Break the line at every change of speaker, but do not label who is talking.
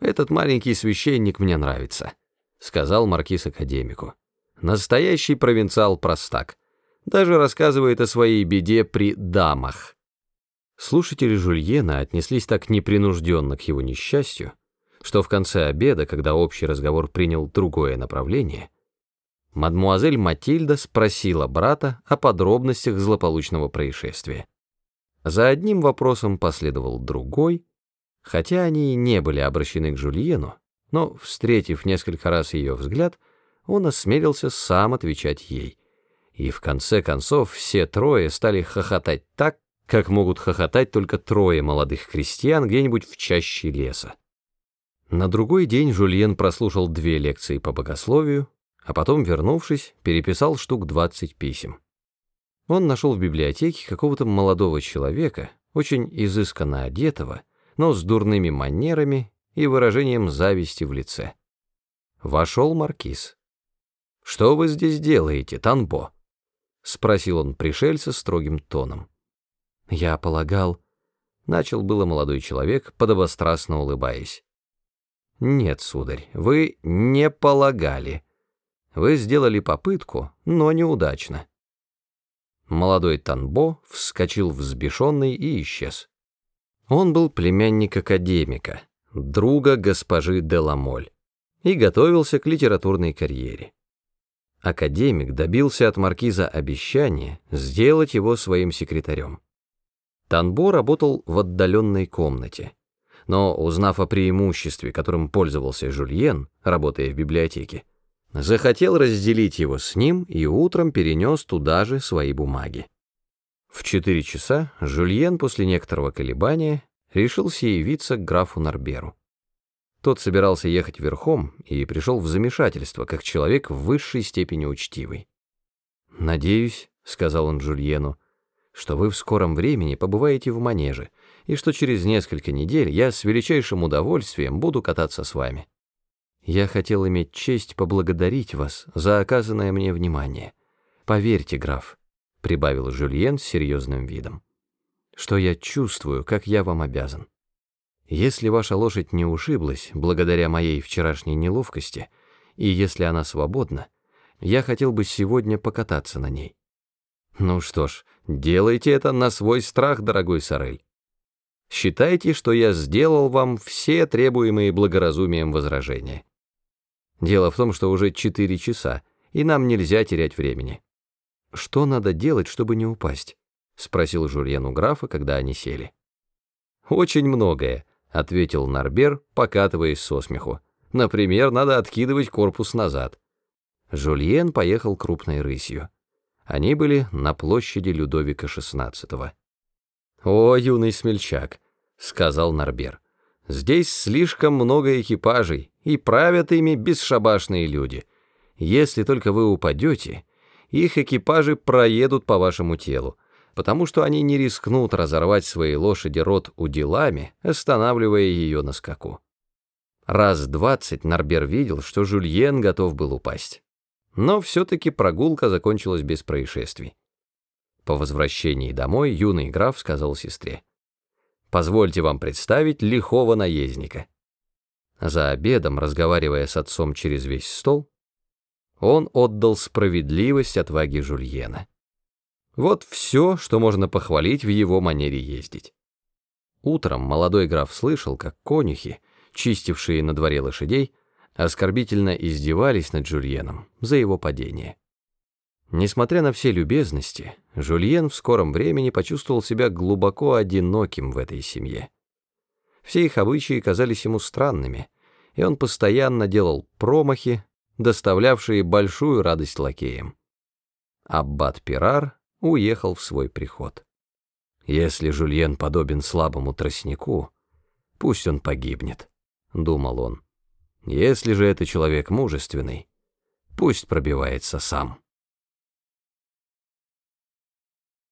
«Этот маленький священник мне нравится», — сказал маркиз академику. «Настоящий провинциал-простак. Даже рассказывает о своей беде при дамах». Слушатели Жульена отнеслись так непринужденно к его несчастью, что в конце обеда, когда общий разговор принял другое направление, мадмуазель Матильда спросила брата о подробностях злополучного происшествия. За одним вопросом последовал другой, хотя они и не были обращены к Жульену, но, встретив несколько раз ее взгляд, он осмелился сам отвечать ей. И в конце концов все трое стали хохотать так, как могут хохотать только трое молодых крестьян где-нибудь в чаще леса. На другой день Жульен прослушал две лекции по богословию, а потом, вернувшись, переписал штук 20 писем. Он нашел в библиотеке какого-то молодого человека, очень изысканно одетого, но с дурными манерами и выражением зависти в лице. Вошел маркиз. «Что вы здесь делаете, Танбо?» — спросил он пришельца строгим тоном. «Я полагал...» — начал было молодой человек, подобострастно улыбаясь. «Нет, сударь, вы не полагали. Вы сделали попытку, но неудачно». Молодой Танбо вскочил взбешенный и исчез. Он был племянник академика, друга госпожи Деламоль, и готовился к литературной карьере. Академик добился от маркиза обещания сделать его своим секретарем. Танбо работал в отдаленной комнате, но, узнав о преимуществе, которым пользовался Жульен, работая в библиотеке, захотел разделить его с ним и утром перенес туда же свои бумаги. В четыре часа Жульен после некоторого колебания решился явиться к графу Нарберу. Тот собирался ехать верхом и пришел в замешательство, как человек в высшей степени учтивый. «Надеюсь», — сказал он Жульену, — что вы в скором времени побываете в манеже, и что через несколько недель я с величайшим удовольствием буду кататься с вами. Я хотел иметь честь поблагодарить вас за оказанное мне внимание. Поверьте, граф, — прибавил Жюльен с серьезным видом, — что я чувствую, как я вам обязан. Если ваша лошадь не ушиблась благодаря моей вчерашней неловкости, и если она свободна, я хотел бы сегодня покататься на ней. Ну что ж, делайте это на свой страх, дорогой Сорель. Считайте, что я сделал вам все требуемые благоразумием возражения. Дело в том, что уже четыре часа, и нам нельзя терять времени. Что надо делать, чтобы не упасть? Спросил Журьен у графа, когда они сели. Очень многое, ответил Нарбер, покатываясь со смеху. Например, надо откидывать корпус назад. Жульен поехал крупной рысью. Они были на площади Людовика XVI. «О, юный смельчак», — сказал Нарбер, — «здесь слишком много экипажей, и правят ими бесшабашные люди. Если только вы упадете, их экипажи проедут по вашему телу, потому что они не рискнут разорвать своей лошади рот уделами, останавливая ее на скаку». Раз двадцать Нарбер видел, что Жульен готов был упасть. Но все-таки прогулка закончилась без происшествий. По возвращении домой юный граф сказал сестре, «Позвольте вам представить лихого наездника». За обедом, разговаривая с отцом через весь стол, он отдал справедливость отваге Жульена. Вот все, что можно похвалить в его манере ездить. Утром молодой граф слышал, как конюхи, чистившие на дворе лошадей, оскорбительно издевались над Жульеном за его падение. Несмотря на все любезности, Жульен в скором времени почувствовал себя глубоко одиноким в этой семье. Все их обычаи казались ему странными, и он постоянно делал промахи, доставлявшие большую радость лакеям. Аббат Пирар уехал в свой приход. «Если Жульен подобен слабому тростнику, пусть он погибнет», — думал он. Если же это человек мужественный, пусть пробивается сам.